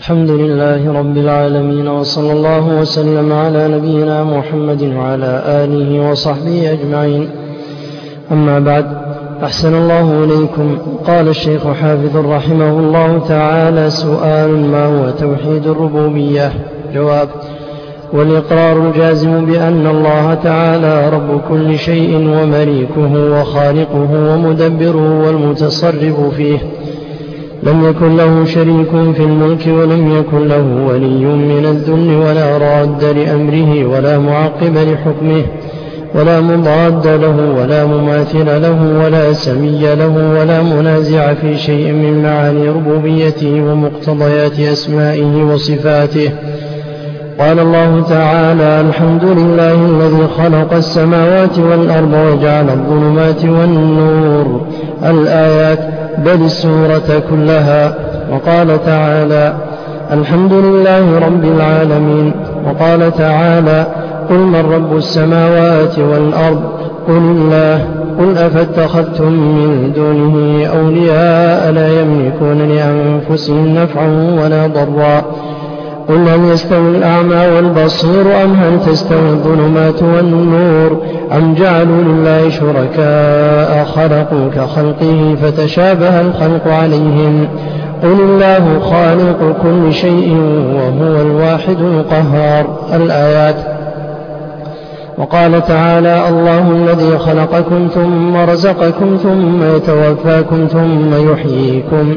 الحمد لله رب العالمين وصلى الله وسلم على نبينا محمد وعلى آله وصحبه أجمعين. أما بعد أحسن الله إليكم. قال الشيخ حافظ رحمه الله تعالى سؤال ما هو توحيد الربوبية؟ جواب والإقرار الجازم بأن الله تعالى رب كل شيء ومليكه وخالقه ومدبره والمتصرف فيه. لم يكن له شريك في الملك ولم يكن له ولي من الذل ولا راد لأمره ولا معقب لحكمه ولا مضاد له ولا مماثل له ولا سمي له ولا منازع في شيء من معاني ربوبيته ومقتضيات أسمائه وصفاته. قال الله تعالى الحمد لله الذي خلق السماوات والأرض وجعل الظلمات والنور. الآيات بل السورة كلها وقال تعالى الحمد لله رب العالمين وقال تعالى قل من رب السماوات والأرض قل الله قل أفاتخذتم من دونه أولياء لا يملكون لأنفسهم نفعا ولا ضرا قل هل يستوي الأعمى والبصير أم هل تستوي الظلمات والنور أم جعلوا لله شركاء خلقوا كخلقه فتشابه الخلق عليهم قل الله خالق كل شيء وهو الواحد القهار الآيات وقال تعالى الله الذي خلقكم ثم رزقكم ثم يتوفاكم ثم يحييكم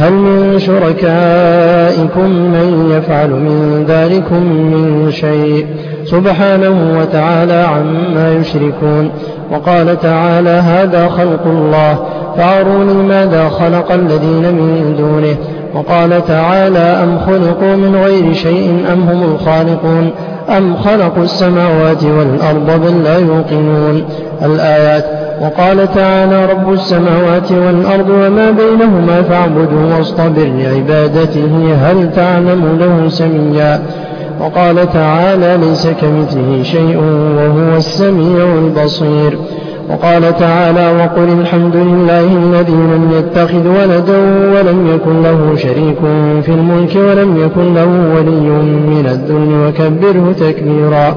هل من شركائكم من يفعل من ذلكم من شيء؟ سبحانه وتعالى عما يشركون. وقال تعالى هذا خلق الله. فاروني ماذا خلق الذين من دونه. وقال تعالى أم خلقوا من غير شيء أم هم الخالقون؟ أم خلقوا السماوات والأرض بل لا يوقنون. الآيات وقال تعالى رب السماوات والأرض وما بينهما فاعبده واصطبر لعبادته هل تعلم له سميا وقال تعالى ليس كمثله شيء وهو السميع البصير وقال تعالى وقل الحمد لله الذي لم يتخذ ولدا ولم يكن له شريك في الملك ولم يكن له ولي من الذل وكبره تكبيرا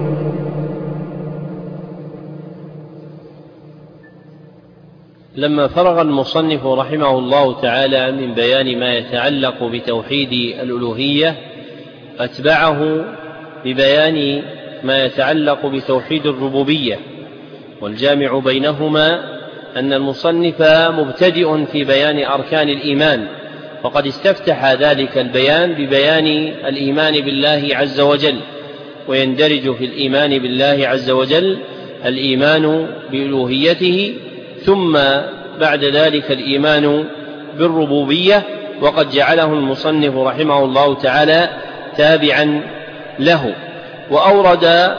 لما فرغ المصنف رحمه الله تعالى من بيان ما يتعلق بتوحيد الألوهية أتبعه ببيان ما يتعلق بتوحيد الربوبية. والجامع بينهما أن المصنف مبتدئ في بيان أركان الإيمان وقد استفتح ذلك البيان ببيان الإيمان بالله عز وجل. ويندرج في الإيمان بالله عز وجل الإيمان بألوهيته ثم بعد ذلك الإيمان بالربوبية وقد جعله المصنف رحمه الله تعالى تابعا له. وأورد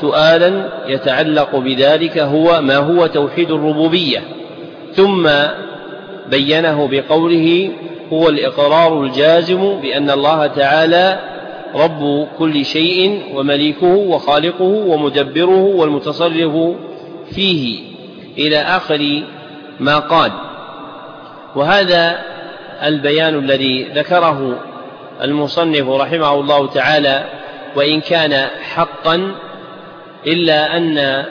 سؤالا يتعلق بذلك هو ما هو توحيد الربوبية. ثم بينه بقوله هو الإقرار الجازم بأن الله تعالى رب كل شيء ومليكه وخالقه ومدبره والمتصرف فيه. إلى آخر ما قال. وهذا البيان الذي ذكره المصنف رحمه الله تعالى وإن كان حقا إلا أن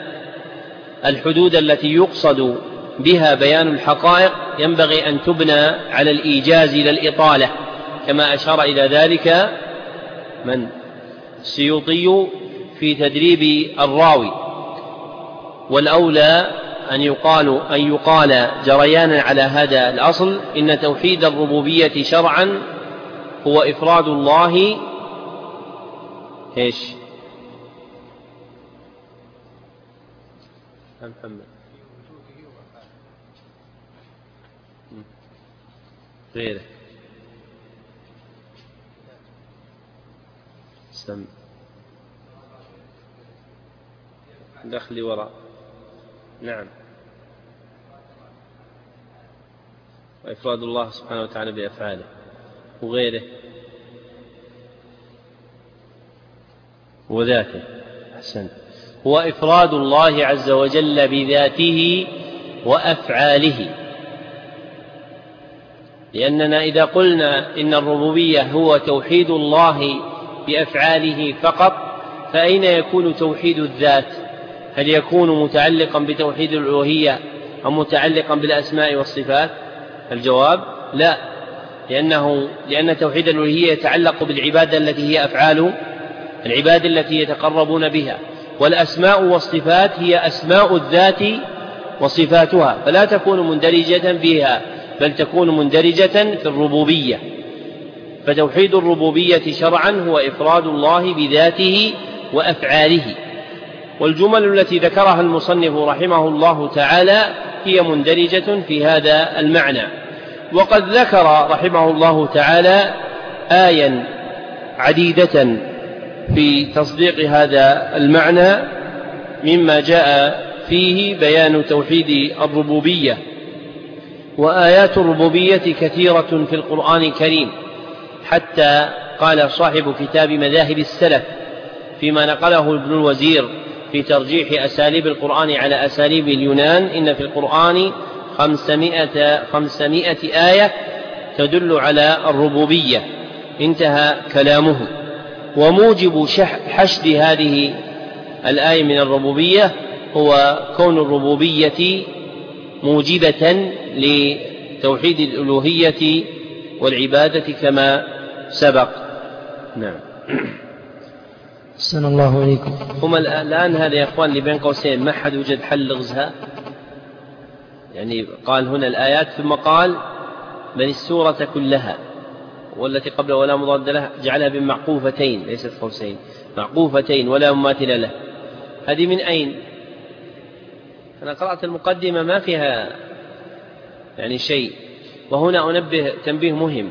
الحدود التي يقصد بها بيان الحقائق ينبغي أن تبنى على الإيجاز لا الإطالة كما أشار إلى ذلك من؟ السيوطي في تدريب الراوي. والأولى أن يقال أن يقال جريانا على هذا الأصل إن توحيد الربوبية شرعا هو إفراد الله. إيش؟ محمد. غيره. سم. دخلي وراء. نعم. وإفراد الله سبحانه وتعالى بأفعاله وغيره. وذاته أحسنت هو إفراد الله عز وجل بذاته وأفعاله. لأننا إذا قلنا إن الربوبية هو توحيد الله بأفعاله فقط فأين يكون توحيد الذات؟ هل يكون متعلقا بتوحيد الألوهية أو متعلقا بالأسماء والصفات؟ الجواب لا لأنه لأن توحيد الألوهية يتعلق بالعبادة التي هي أفعال العباد التي يتقربون بها. والأسماء والصفات هي أسماء الذات وصفاتها فلا تكون مندرجة فيها بل تكون مندرجة في الربوبية. فتوحيد الربوبية شرعا هو إفراد الله بذاته وأفعاله. والجمل التي ذكرها المصنف رحمه الله تعالى هي مندرجة في هذا المعنى. وقد ذكر رحمه الله تعالى آيا عديدة في تصديق هذا المعنى مما جاء فيه بيان توحيد الربوبية. وآيات الربوبية كثيرة في القرآن الكريم حتى قال صاحب كتاب مذاهب السلف فيما نقله ابن الوزير في ترجيح أساليب القرآن على أساليب اليونان إن في القرآن خمسمائة, خمسمائة آية تدل على الربوبية. انتهى كلامه. وموجب حشد هذه الآية من الربوبية هو كون الربوبية موجبة لتوحيد الألوهية والعبادة كما سبق. نعم. أحسن الله إليكم. هم الآن هذا يا إخوان اللي بين قوسين ما حد وجد حل لغزها؟ يعني قال هنا الآيات ثم قال بل السورة كلها والتي قبل ولا مضاد له جعلها بمعقوفتين ليست قوسين معقوفتين ولا مماثل له. هذه من أين؟ أنا قرأت المقدمة ما فيها يعني شيء. وهنا أنبه تنبيه مهم.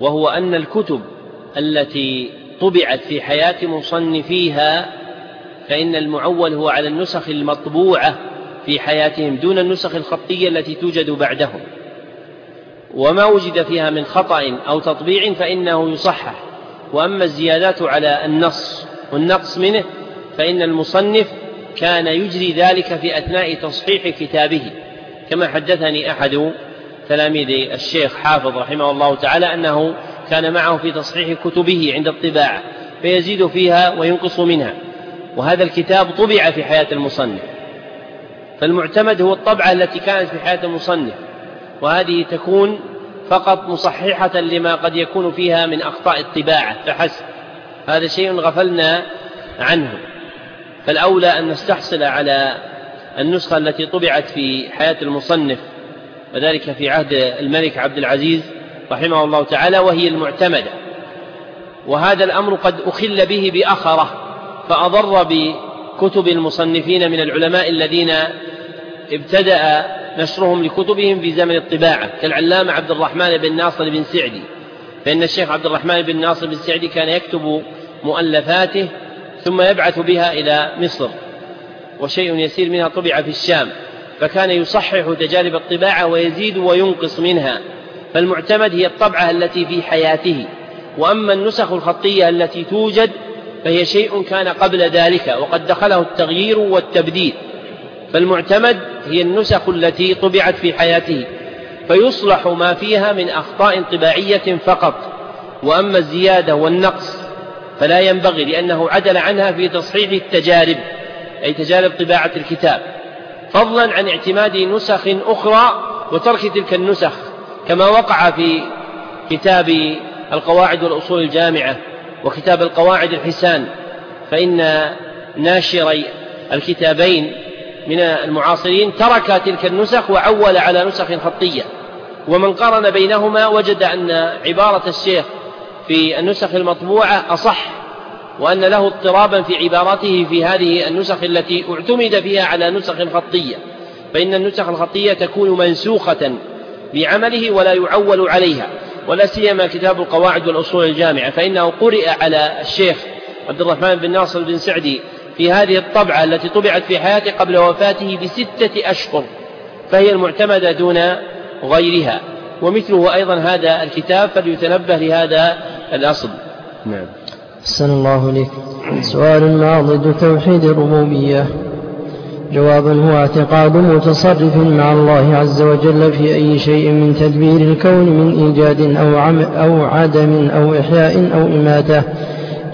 وهو أن الكتب التي طبعت في حياة مصنفيها فإن المعول هو على النسخ المطبوعة في حياتهم دون النسخ الخطية التي توجد بعدهم. وما وجد فيها من خطأ أو تطبيع فإنه يصحح. وأما الزيادات على النص والنقص منه فإن المصنف كان يجري ذلك في أثناء تصحيح كتابه. كما حدثني أحد تلاميذ الشيخ حافظ رحمه الله تعالى أنه كان معه في تصحيح كتبه عند الطباعة فيزيد فيها وينقص منها. وهذا الكتاب طبع في حياة المصنف. فالمعتمد هو الطبعة التي كانت في حياة المصنف. وهذه تكون فقط مصححة لما قد يكون فيها من أخطاء الطباعة فحسب. هذا شيء غفلنا عنه. فالأولى أن نستحصل على النسخة التي طبعت في حياة المصنف وذلك في عهد الملك عبد العزيز. رحمه الله تعالى وهي المعتمدة. وهذا الأمر قد أخل به بأخرة فأضر بكتب المصنفين من العلماء الذين ابتدأ نشرهم لكتبهم في زمن الطباعة كالعلامة عبد الرحمن بن ناصر بن سعدي. فإن الشيخ عبد الرحمن بن ناصر بن سعدي كان يكتب مؤلفاته ثم يبعث بها إلى مصر وشيء يسير منها طبع في الشام. فكان يصحح تجارب الطباعة ويزيد وينقص منها. فالمعتمد هي الطبعة التي في حياته. وأما النسخ الخطية التي توجد فهي شيء كان قبل ذلك وقد دخله التغيير والتبديل. فالمعتمد هي النسخ التي طبعت في حياته. فيصلح ما فيها من أخطاء طباعية فقط. وأما الزيادة والنقص فلا ينبغي لأنه عدل عنها في تصحيح التجارب أي تجارب طباعة الكتاب. فضلا عن اعتماد نسخ أخرى وترك تلك النسخ. كما وقع في كتاب القواعد والأصول الجامعة وكتاب القواعد الحسان فإن ناشري الكتابين من المعاصرين ترك تلك النسخ وعول على نسخ خطية. ومن قارن بينهما وجد أن عبارة الشيخ في النسخ المطبوعة أصح وأن له اضطرابا في عبارته في هذه النسخ التي اعتمد فيها على نسخ خطية. فإن النسخ الخطية تكون منسوخة بعمله ولا يعول عليها ولا سيما كتاب القواعد والأصول الجامعة فإنه قرئ على الشيخ عبد الرحمن بن ناصر بن سعدي في هذه الطبعة التي طبعت في حياته قبل وفاته بستة أشهر فهي المعتمدة دون غيرها ومثله أيضا هذا الكتاب فليتنبه لهذا الأصل. نعم. أحسن الله إليك. سؤال ما ضد توحيد الربوبية. جوابا هو اعتقاد متصرف مع الله عز وجل في أي شيء من تدبير الكون من إيجاد أو, عم أو عدم أو إحياء أو إماتة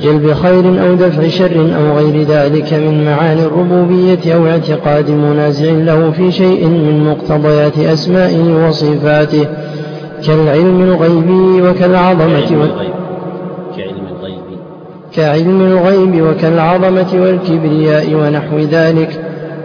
جلب خير أو دفع شر أو غير ذلك من معاني الربوبية أو اعتقاد منازع له في شيء من مقتضيات أسمائه وصفاته كالعلم الغيبي وكالعظمة كعلم الغيب. كعلم الغيب وكالعظمة والكبرياء ونحو ذلك.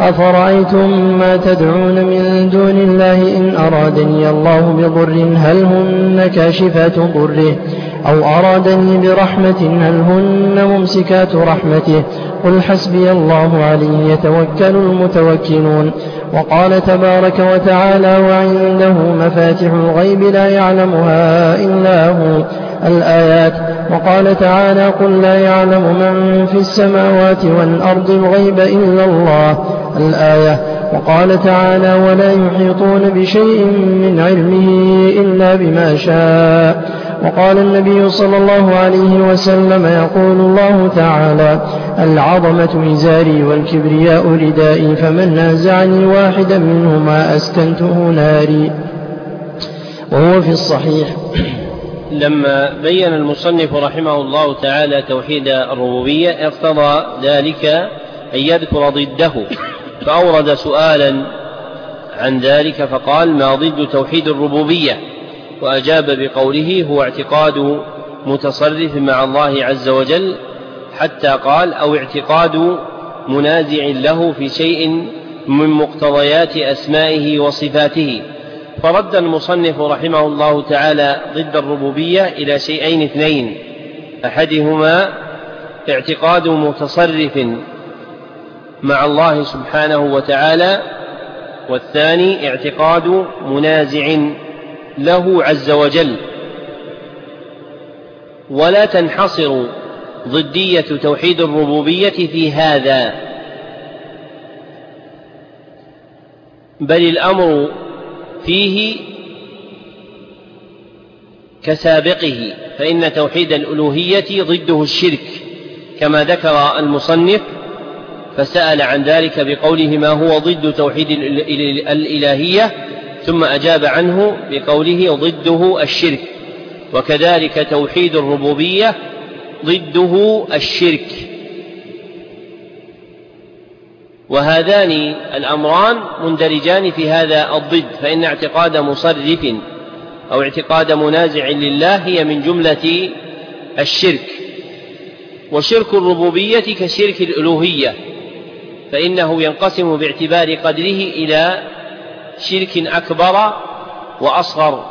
أفرأيتم ما تدعون من دون الله إن أرادني الله بضر هل هن كاشفات ضره أو أرادني برحمة هل هن ممسكات رحمته قل حسبي الله عليه يتوكل المتوكلون وقال تبارك وتعالى وعنده مفاتح الغيب لا يعلمها إلا هو الآيات. وقال تعالى قل لا يعلم من في السماوات والأرض الغيب إلا الله. الآية. وقال تعالى ولا يحيطون بشيء من علمه إلا بما شاء. وقال النبي صلى الله عليه وسلم يقول الله تعالى العظمة إزاري والكبرياء ردائي فمن نازعني واحدا منهما أسكنته ناري. وهو في الصحيح. لما بين المصنف رحمه الله تعالى توحيد الربوبية اقتضى ذلك أن يذكر ضده فأورد سؤالا عن ذلك فقال ما ضد توحيد الربوبية؟ وأجاب بقوله هو اعتقاد متصرف مع الله عز وجل حتى قال أو اعتقاد منازع له في شيء من مقتضيات أسمائه وصفاته. فرد المصنف رحمه الله تعالى ضد الربوبية إلى شيئين اثنين. أحدهما اعتقاد متصرف مع الله سبحانه وتعالى والثاني اعتقاد منازع له عز وجل. ولا تنحصر ضدية توحيد الربوبية في هذا بل الأمر فيه كسابقه فإن توحيد الألوهية ضده الشرك. كما ذكر المصنف فسأل عن ذلك بقوله ما هو ضد توحيد الإلهية ثم أجاب عنه بقوله ضده الشرك. وكذلك توحيد الربوبية ضده الشرك. وهذان الأمران مندرجان في هذا الضد فإن اعتقاد مصرف أو اعتقاد منازع لله هي من جملة الشرك. وشرك الربوبية كشرك الألوهية فإنه ينقسم باعتبار قدره إلى شرك أكبر وأصغر.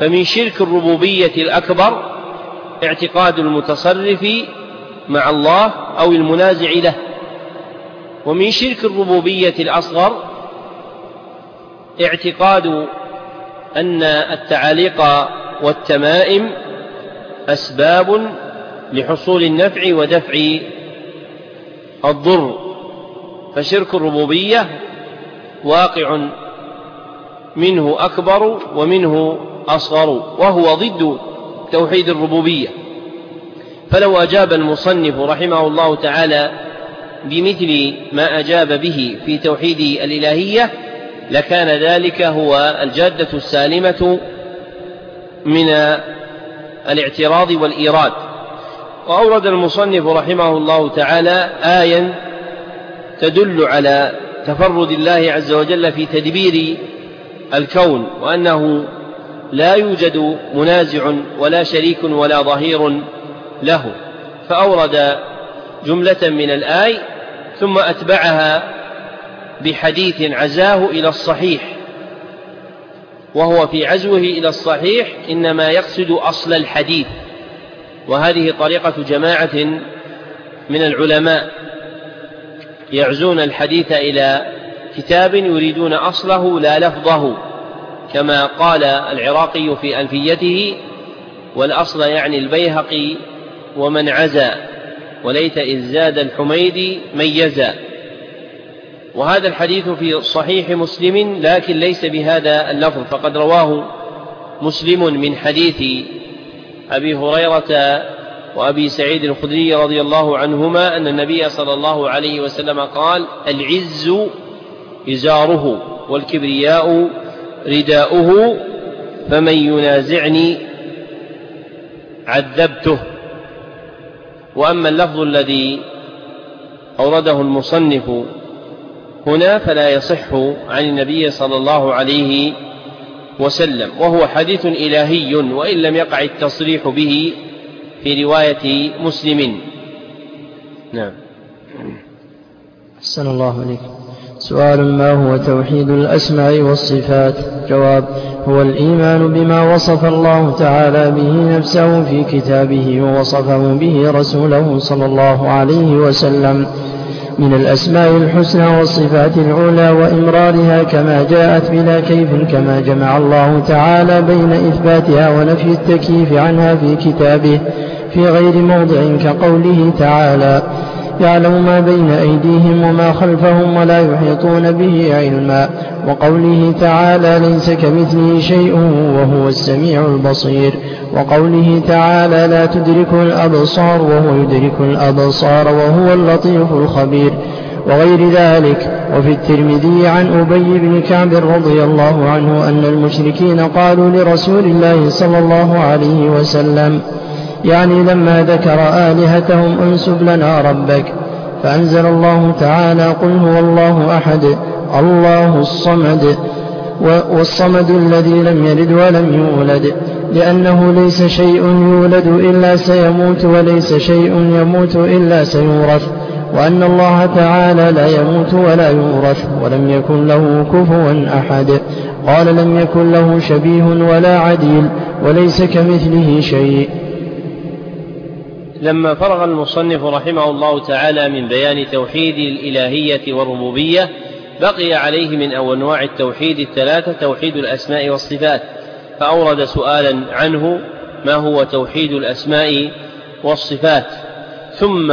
فمن شرك الربوبية الأكبر اعتقاد المتصرف مع الله أو المنازع له. ومن شرك الربوبية الأصغر اعتقاد أن التعاليق والتمائم أسباب لحصول النفع ودفع الضر. فشرك الربوبية واقع منه أكبر ومنه أصغر وهو ضد توحيد الربوبية. فلو أجاب المصنف رحمه الله تعالى بمثل ما أجاب به في توحيد الإلهية لكان ذلك هو الجادة السالمة من الاعتراض والإيراد. وأورد المصنف رحمه الله تعالى آيا تدل على تفرد الله عز وجل في تدبير الكون وأنه لا يوجد منازع ولا شريك ولا ظهير له. فأورد جملة من الآي ثم أتبعها بحديث عزاه إلى الصحيح وهو في عزوه إلى الصحيح إنما يقصد أصل الحديث وهذه طريقة جماعة من العلماء يعزون الحديث إلى كتاب يريدون أصله لا لفظه كما قال العراقي في ألفيته والأصل يعني البيهقي ومن عزى وليت إذ زاد الحميدي ميزا. وهذا الحديث في صحيح مسلم لكن ليس بهذا اللفظ. فقد رواه مسلم من حديث أبي هريرة وأبي سعيد الخدري رضي الله عنهما أن النبي صلى الله عليه وسلم قال العز إزاره والكبرياء رداؤه فمن ينازعني عذبته. وأما اللفظ الذي أورده المصنف هنا فلا يصح عن النبي صلى الله عليه وسلم وهو حديث إلهي وإن لم يقع التصريح به في رواية مسلم. نعم. أحسن الله عليكم سؤال ما هو توحيد الأسماء والصفات؟ جواب هو الإيمان بما وصف الله تعالى به نفسه في كتابه ووصفه به رسوله صلى الله عليه وسلم. من الأسماء الحسنى والصفات العلى وإمرارها كما جاءت بلا كيف كما جمع الله تعالى بين إثباتها ونفي التكييف عنها في كتابه في غير موضع كقوله تعالى. يعلم ما بين أيديهم وما خلفهم ولا يحيطون به علما. وقوله تعالى ليس كمثله شيء وهو السميع البصير وقوله تعالى لا تدرك الأبصار وهو يدرك الأبصار وهو اللطيف الخبير وغير ذلك وفي الترمذي عن أبي بن كعب رضي الله عنه أن المشركين قالوا لرسول الله صلى الله عليه وسلم يعني لما ذكر آلهتهم انسب لنا ربك فأنزل الله تعالى قل هو الله أحد الله الصمد والصمد الذي لم يلد ولم يولد لأنه ليس شيء يولد إلا سيموت وليس شيء يموت إلا سيورث وأن الله تعالى لا يموت ولا يورث ولم يكن له كفوا أحد قال لم يكن له شبيه ولا عديل وليس كمثله شيء. لما فرغ المصنف رحمه الله تعالى من بيان توحيد الإلهية والربوبية بقي عليه من أنواع التوحيد الثلاثة توحيد الأسماء والصفات. فأورد سؤالا عنه ما هو توحيد الأسماء والصفات؟ ثم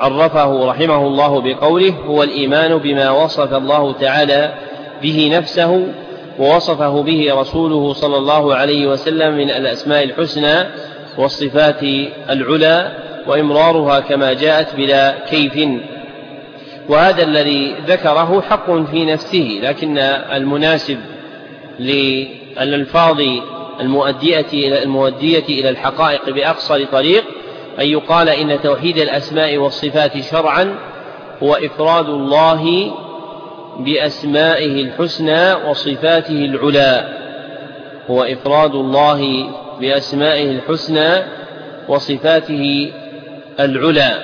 عرفه رحمه الله بقوله هو الإيمان بما وصف الله تعالى به نفسه ووصفه به رسوله صلى الله عليه وسلم من الأسماء الحسنى والصفات العلى وإمرارها كما جاءت بلا كيف. وهذا الذي ذكره حق في نفسه لكن المناسب للألفاظ المؤدية إلى المؤدية إلى الحقائق بأقصر طريق أن يقال إن توحيد الأسماء والصفات شرعا هو إفراد الله بأسمائه الحسنى وصفاته العلى هو إفراد الله بأسمائه الحسنى وصفاته العلى.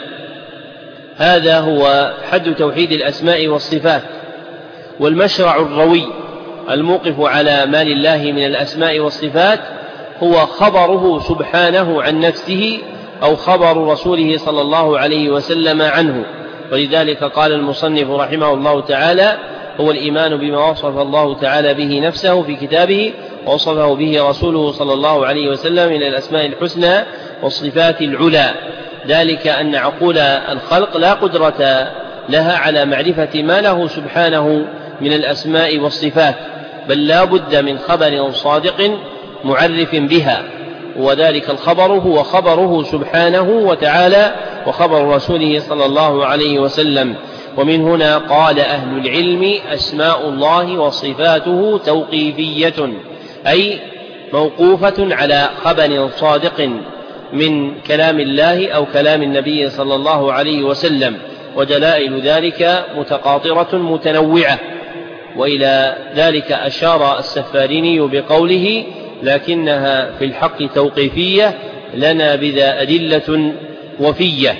هذا هو حد توحيد الأسماء والصفات والمشرع الروي الموقف على ما لله من الأسماء والصفات هو خبره سبحانه عن نفسه أو خبر رسوله صلى الله عليه وسلم عنه. ولذلك قال المصنف رحمه الله تعالى هو الإيمان بما وصف الله تعالى به نفسه في كتابه ووصفه به رسوله صلى الله عليه وسلم من الأسماء الحسنى والصفات العلى. ذلك أن عقول الخلق لا قدرة لها على معرفة ما له سبحانه من الأسماء والصفات بل لا بد من خبر صادق معرف بها. وذلك الخبر هو خبره سبحانه وتعالى وخبر رسوله صلى الله عليه وسلم. ومن هنا قال أهل العلم أسماء الله وصفاته توقيفية. أي موقوفة على خبر صادق من كلام الله أو كلام النبي صلى الله عليه وسلم ودلائل ذلك متقاطرة متنوعة. وإلى ذلك أشار السفاريني بقوله لكنها في الحق توقيفية لنا بذا أدلة وفية.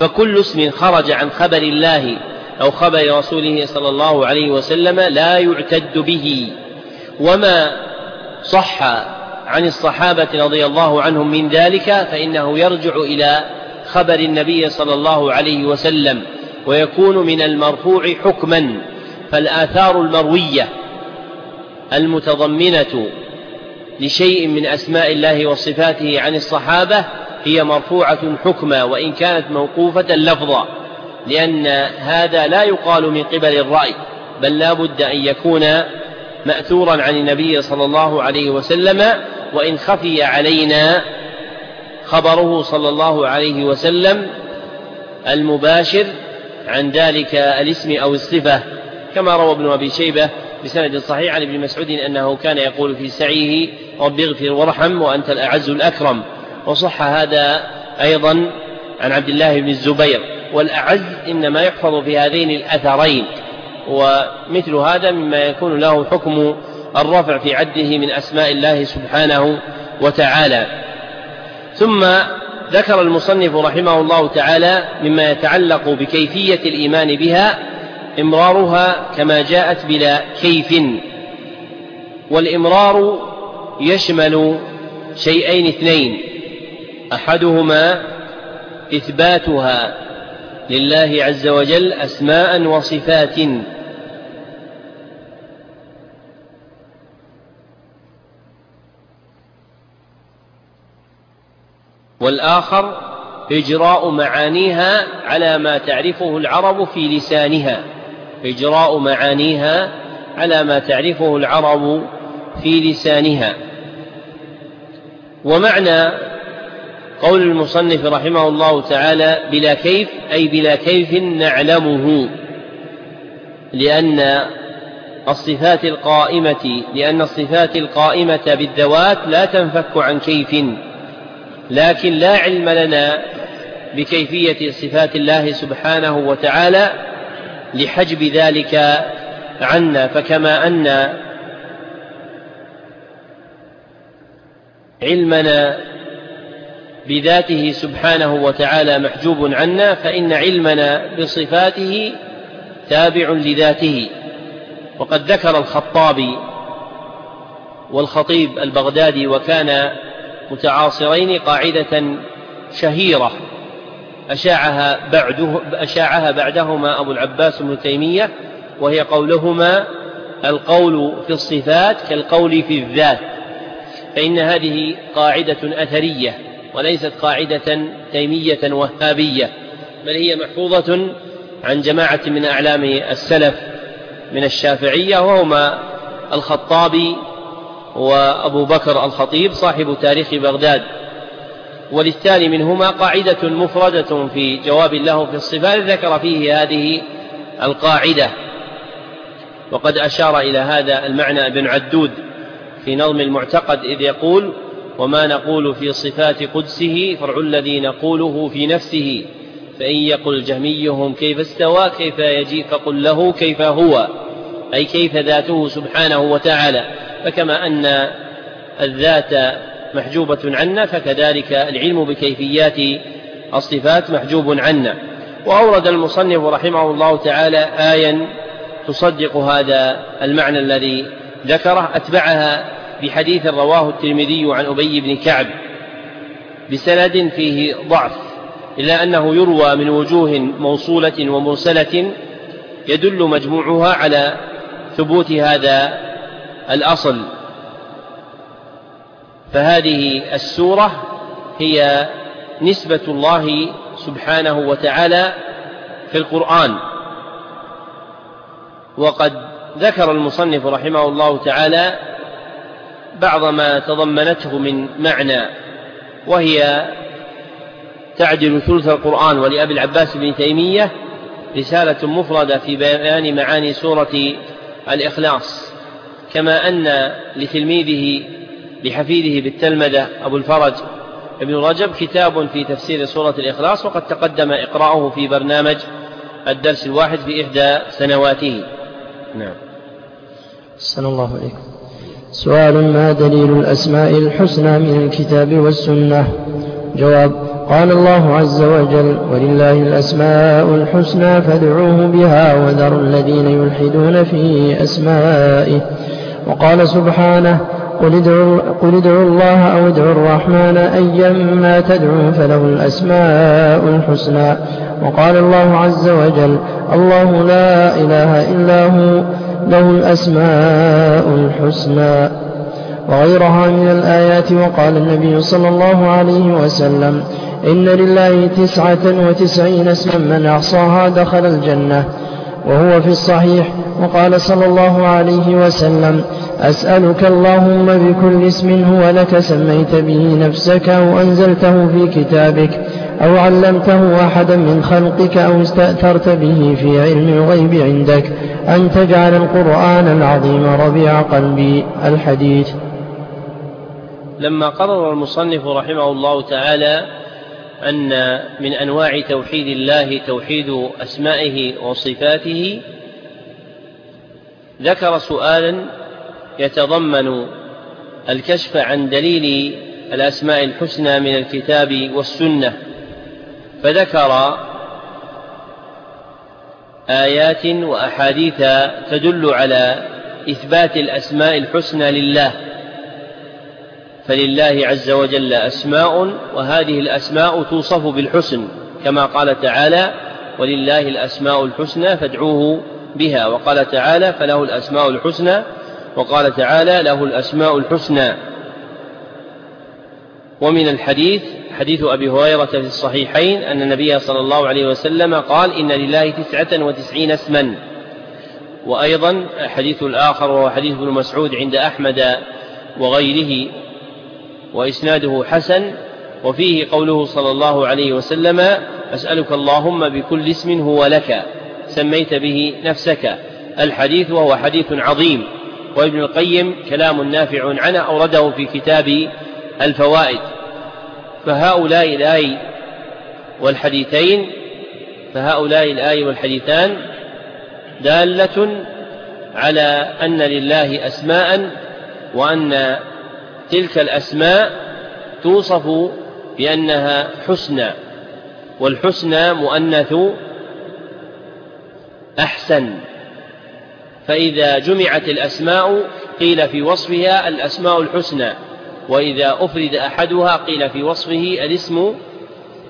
فكل اسم خرج عن خبر الله أو خبر رسوله صلى الله عليه وسلم لا يعتد به. وما صح عن الصحابة رضي الله عنهم من ذلك فإنه يرجع إلى خبر النبي صلى الله عليه وسلم ويكون من المرفوع حكما فالآثار المروية المتضمنة لشيء من أسماء الله وصفاته عن الصحابة هي مرفوعة حكما وإن كانت موقوفة لفظا لأن هذا لا يقال من قبل الرأي بل لا بد أن يكون مأثورا عن النبي صلى الله عليه وسلم وإن خفي علينا خبره صلى الله عليه وسلم المباشر عن ذلك الاسم أو الصفة. كما روى ابن أبي شيبة بسند صحيح عن ابن مسعود أنه كان يقول في سعيه رب اغفر وارحم وأنت الأعز الأكرم. وصح هذا أيضا عن عبد الله بن الزبير والأعز إنما يحفظ في هذين الأثرين. ومثل هذا مما يكون له حكم الرفع في عده من أسماء الله سبحانه وتعالى. ثم ذكر المصنف رحمه الله تعالى مما يتعلق بكيفية الإيمان بها إمرارها كما جاءت بلا كيف. والإمرار يشمل شيئين اثنين أحدهما إثباتها لله عز وجل أسماء وصفات. والآخر إجراء معانيها على ما تعرفه العرب في لسانها. إجراء معانيها على ما تعرفه العرب في لسانها. ومعنى قول المصنف رحمه الله تعالى بلا كيف أي بلا كيف نعلمه لأن الصفات القائمة لأن الصفات القائمة بالذوات لا تنفك عن كيف. لكن لا علم لنا بكيفية صفات الله سبحانه وتعالى لحجب ذلك عنا فكما أن علمنا بذاته سبحانه وتعالى محجوب عنا فإن علمنا بصفاته تابع لذاته. وقد ذكر الخطابي والخطيب البغدادي وكان متعاصرين قاعدة شهيرة. أشاعها بعده أشاعها بعدهما أبو العباس بن تيمية وهي قولهما القول في الصفات كالقول في الذات. فإن هذه قاعدة أثرية وليست قاعدة تيمية وهابية بل هي محفوظة عن جماعة من أعلام السلف من الشافعية وهما الخطابي وأبو بكر الخطيب صاحب تاريخ بغداد. وللثاني منهما قاعدة مفردة في جواب له في الصفات ذكر فيه هذه القاعدة. وقد أشار إلى هذا المعنى ابن عدود في نظم المعتقد إذ يقول وما نقول في صفات قدسه فرع الذي نقوله في نفسه فإن يقل جهميهم كيف استوى كيف يجي فقل له كيف هو أي كيف ذاته سبحانه وتعالى. فكما أن الذات محجوبة عنا فكذلك العلم بكيفيات الصفات محجوب عنا. وأورد المصنف رحمه الله تعالى آية تصدق هذا المعنى الذي ذكره أتبعها بحديث رواه الترمذي عن أبي بن كعب بسند فيه ضعف إلا أنه يروى من وجوه موصولة ومرسلة يدل مجموعها على ثبوت هذا الأصل. فهذه السورة هي نسبة الله سبحانه وتعالى في القرآن. وقد ذكر المصنف رحمه الله تعالى بعض ما تضمنته من معنى وهي تعدل ثلث القرآن ولأبي العباس بن تيمية رسالة مفردة في بيان معاني سورة الإخلاص. كما أن لتلميذه لحفيده بالتلمذة أبو الفرج ابن رجب كتاب في تفسير سورة الإخلاص وقد تقدم إقراؤه في برنامج الدرس الواحد في إحدى سنواته. نعم. صلى الله عليكم سؤال ما دليل الأسماء الحسنى من الكتاب والسنة؟ جواب قال الله عز وجل ولله الأسماء الحسنى فادعوه بها وذروا الذين يلحدون في أسمائه. وقال سبحانه قل ادعوا, قل ادعوا الله أو ادعوا الرحمن أيما تدعوا فله الأسماء الحسنى. وقال الله عز وجل الله لا إله إلا هو له الأسماء الحسنى. وغيرها من الآيات وقال النبي صلى الله عليه وسلم إن لله تسعة وتسعين اسما من أحصاها دخل الجنة. وهو في الصحيح وقال صلى الله عليه وسلم أسألك اللهم بكل اسم هو لك سميت به نفسك أو أنزلته في كتابك أو علمته أحدا من خلقك أو استأثرت به في علم الغيب عندك أن تجعل القرآن العظيم ربيع قلبي الحديث. لما قرر المصنف رحمه الله تعالى أن من أنواع توحيد الله توحيد أسمائه وصفاته ذكر سؤالا يتضمن الكشف عن دليل الأسماء الحسنى من الكتاب والسنة فذكر آيات وأحاديث تدل على إثبات الأسماء الحسنى لله. فلله عز وجل أسماء وهذه الأسماء توصف بالحسن كما قال تعالى ولله الأسماء الحسنى فادعوه بها وقال تعالى فله الأسماء الحسنى وقال تعالى له الأسماء الحسنى ومن الحديث حديث أبي هريرة في الصحيحين أن النبي صلى الله عليه وسلم قال إن لله تسعة وتسعين اسما وأيضا حديث الآخر وهو حديث ابن مسعود عند أحمد وغيره. وإسناده حسن وفيه قوله صلى الله عليه وسلم أسألك اللهم بكل اسم هو لك سميت به نفسك. الحديث وهو حديث عظيم وابن القيم كلام نافع عنه أورده في كتاب الفوائد. فهؤلاء الآي والحديثين فهؤلاء الآي والحديثان دالة على أن لله أسماء وأن تلك الأسماء توصف بأنها حسنى والحسنى مؤنث أحسن. فإذا جمعت الأسماء قيل في وصفها الأسماء الحسنى وإذا أفرد أحدها قيل في وصفه الاسم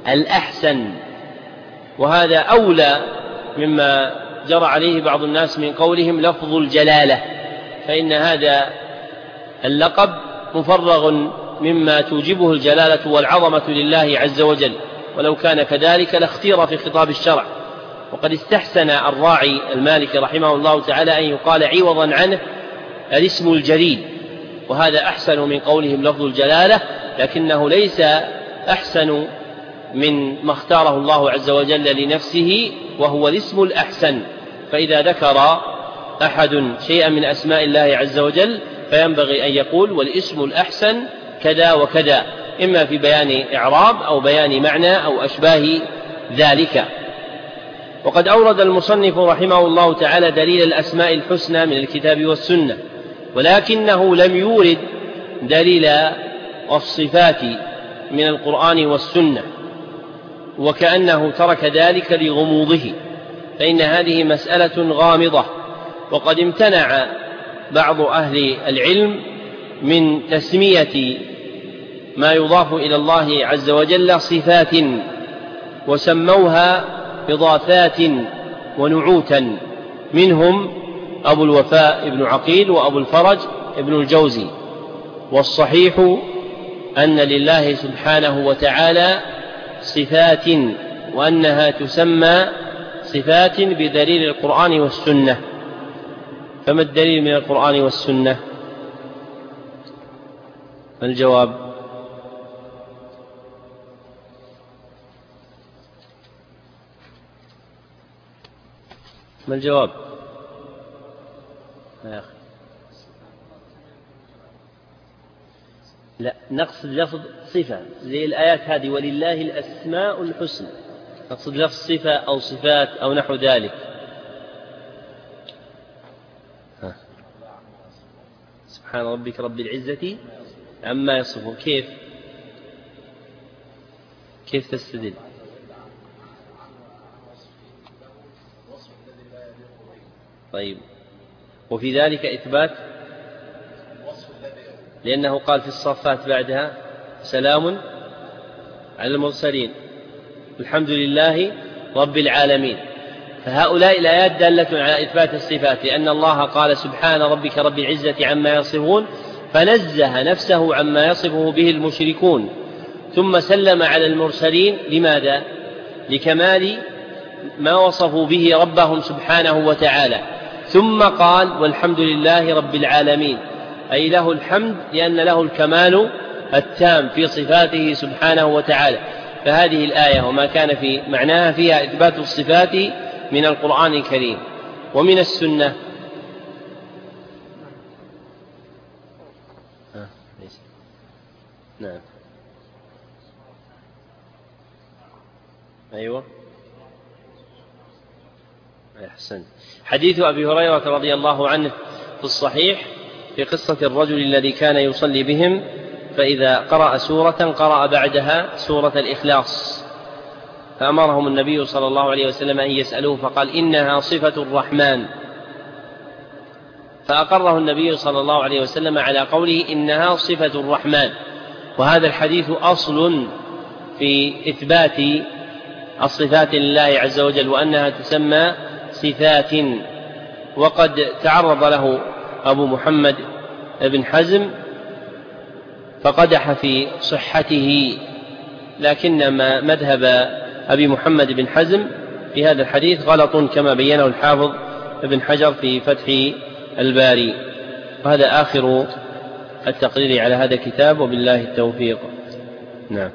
الأحسن. وهذا أولى مما جرى عليه بعض الناس من قولهم لفظ الجلالة فإن هذا اللقب مفرغ مما توجبه الجلالة والعظمة لله عز وجل ولو كان كذلك لاختير في خطاب الشرع. وقد استحسن الراعي المالكي رحمه الله تعالى أن يقال عوضا عنه الاسم الجليل وهذا أحسن من قولهم لفظ الجلالة لكنه ليس أحسن من ما اختاره الله عز وجل لنفسه وهو الاسم الأحسن. فإذا ذكر أحد شيئا من أسماء الله عز وجل فينبغي أن يقول والاسم الأحسن كذا وكذا إما في بيان إعراب أو بيان معنى أو أشباه ذلك. وقد أورد المصنف رحمه الله تعالى دليل الأسماء الحسنى من الكتاب والسنة ولكنه لم يورد دليل الصفات من القرآن والسنة وكأنه ترك ذلك لغموضه فإن هذه مسألة غامضة وقد امتنع بعض أهل العلم من تسمية ما يضاف إلى الله عز وجل صفات وسموها إضافات ونعوتا. منهم أبو الوفاء ابن عقيل وأبو الفرج ابن الجوزي. والصحيح أن لله سبحانه وتعالى صفات وأنها تسمى صفات بدليل القرآن والسنة. فما الدليل من القرآن والسنة؟ الجواب؟ ما الجواب؟ يا أخي. لا نقصد لفظ صفة. زي الآيات هذه ولله الأسماء الحسنى نقصد لفظ صفة أو صفات أو نحو ذلك. سبحان ربك رب العزة عما يصفون. كيف؟ كيف تستدل؟ طيب. وفي ذلك إثبات لأنه قال في الصفات بعدها سلام على المرسلين. الحمد لله رب العالمين. فهؤلاء الآيات دالة على إثبات الصفات لأن الله قال سبحان ربك رب العزة عما يصفون فنزه نفسه عما يصفه به المشركون ثم سلم على المرسلين لماذا؟ لكمال ما وصفوا به ربهم سبحانه وتعالى ثم قال والحمد لله رب العالمين أي له الحمد لأن له الكمال التام في صفاته سبحانه وتعالى فهذه الآية وما كان في معناها فيها إثبات الصفات من القرآن الكريم ومن السنة. نعم. أيوة. أحسن حديث أبي هريرة رضي الله عنه في الصحيح في قصة الرجل الذي كان يصلي بهم فإذا قرأ سورة قرأ بعدها سورة الإخلاص. فأمرهم النبي صلى الله عليه وسلم أن يسألوه فقال إنها صفة الرحمن. فأقره النبي صلى الله عليه وسلم على قوله إنها صفة الرحمن. وهذا الحديث أصل في إثبات الصفات لله عز وجل وأنها تسمى صفات. وقد تعرض له أبو محمد بن حزم فقدح في صحته لكن ما مذهب أبي محمد بن حزم في هذا الحديث غلط كما بينه الحافظ ابن حجر في فتح الباري. وهذا آخر التقرير على هذا الكتاب وبالله التوفيق. نعم.